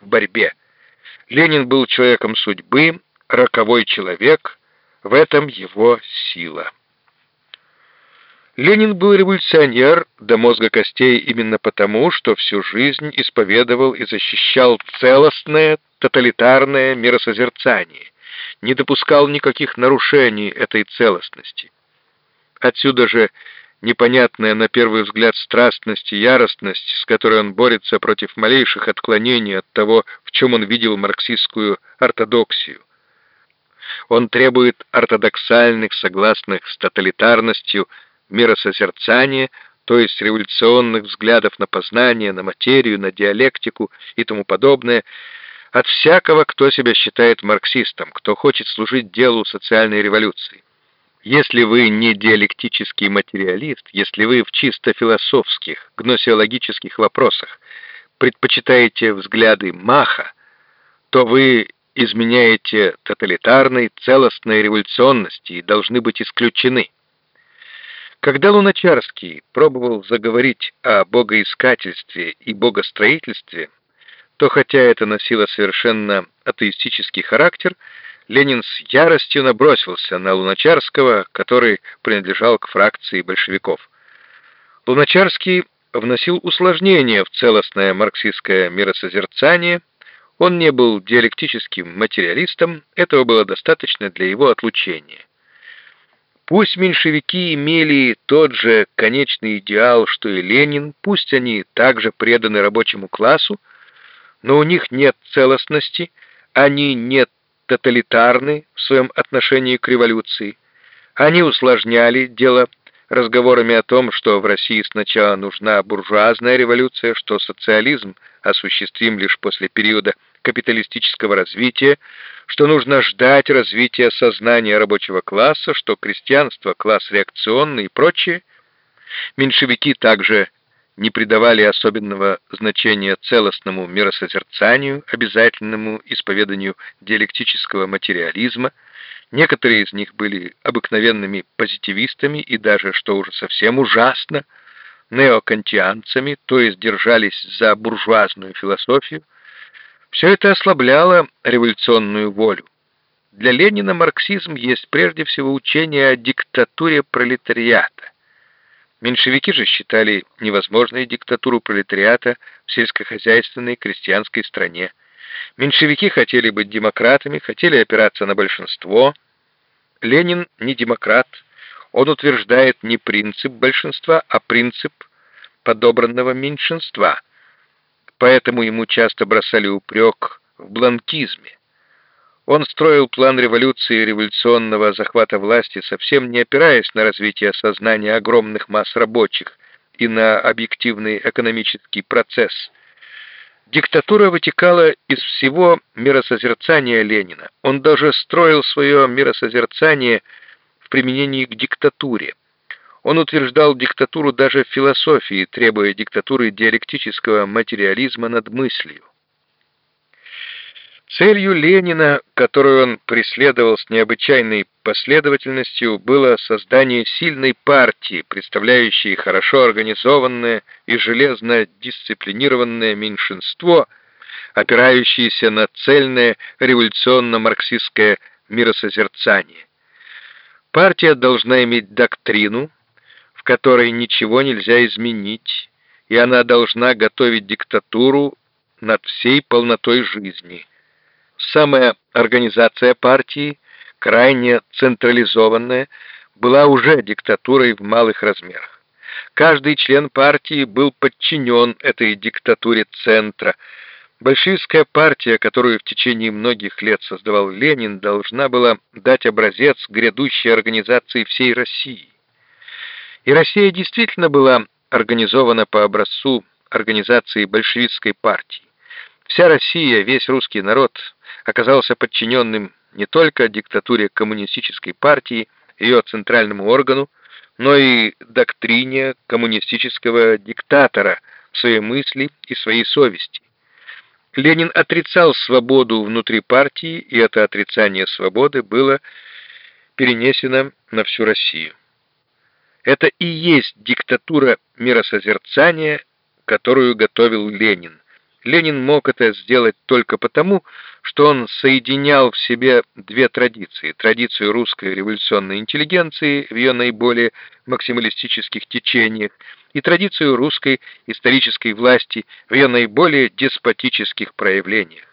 в борьбе. Ленин был человеком судьбы, роковой человек, в этом его сила. Ленин был революционер до мозга костей именно потому, что всю жизнь исповедовал и защищал целостное, тоталитарное миросозерцание, не допускал никаких нарушений этой целостности. Отсюда же непонятная на первый взгляд страстность и яростность, с которой он борется против малейших отклонений от того, в чем он видел марксистскую ортодоксию. Он требует ортодоксальных, согласных с тоталитарностью, миросозерцания, то есть революционных взглядов на познание, на материю, на диалектику и тому подобное, от всякого, кто себя считает марксистом, кто хочет служить делу социальной революции. Если вы не диалектический материалист, если вы в чисто философских, гносеологических вопросах предпочитаете взгляды Маха, то вы изменяете тоталитарной, целостной революционности и должны быть исключены. Когда Луначарский пробовал заговорить о богоискательстве и богостроительстве, то хотя это носило совершенно атеистический характер, Ленин с яростью набросился на Луначарского, который принадлежал к фракции большевиков. Луначарский вносил усложнения в целостное марксистское миросозерцание. Он не был диалектическим материалистом, этого было достаточно для его отлучения. Пусть меньшевики имели тот же конечный идеал, что и Ленин, пусть они также преданы рабочему классу, но у них нет целостности, они нет тоталитарны в своем отношении к революции. Они усложняли дело разговорами о том, что в России сначала нужна буржуазная революция, что социализм осуществим лишь после периода капиталистического развития, что нужно ждать развития сознания рабочего класса, что крестьянство – класс реакционный и прочее. Меньшевики также не придавали особенного значения целостному миросозерцанию, обязательному исповеданию диалектического материализма. Некоторые из них были обыкновенными позитивистами и даже, что уже совсем ужасно, неокантианцами, то есть держались за буржуазную философию. Все это ослабляло революционную волю. Для Ленина марксизм есть прежде всего учение о диктатуре пролетариата. Меньшевики же считали невозможной диктатуру пролетариата в сельскохозяйственной крестьянской стране. Меньшевики хотели быть демократами, хотели опираться на большинство. Ленин не демократ. Он утверждает не принцип большинства, а принцип подобранного меньшинства. Поэтому ему часто бросали упрек в бланкизме. Он строил план революции и революционного захвата власти, совсем не опираясь на развитие сознания огромных масс рабочих и на объективный экономический процесс. Диктатура вытекала из всего миросозерцания Ленина. Он даже строил свое миросозерцание в применении к диктатуре. Он утверждал диктатуру даже в философии, требуя диктатуры диалектического материализма над мыслью. Целью Ленина, которую он преследовал с необычайной последовательностью, было создание сильной партии, представляющей хорошо организованное и железно дисциплинированное меньшинство, опирающееся на цельное революционно-марксистское миросозерцание. Партия должна иметь доктрину, в которой ничего нельзя изменить, и она должна готовить диктатуру над всей полнотой жизни – самая организация партии, крайне централизованная, была уже диктатурой в малых размерах. Каждый член партии был подчинен этой диктатуре центра. Большевистская партия, которую в течение многих лет создавал Ленин, должна была дать образец грядущей организации всей России. И Россия действительно была организована по образцу организации большевистской партии. Вся Россия, весь русский народ оказался подчиненным не только диктатуре коммунистической партии, ее центральному органу, но и доктрине коммунистического диктатора в своей мысли и своей совести. Ленин отрицал свободу внутри партии, и это отрицание свободы было перенесено на всю Россию. Это и есть диктатура миросозерцания, которую готовил Ленин, Ленин мог это сделать только потому, что он соединял в себе две традиции. Традицию русской революционной интеллигенции в ее наиболее максималистических течениях и традицию русской исторической власти в ее наиболее деспотических проявлениях.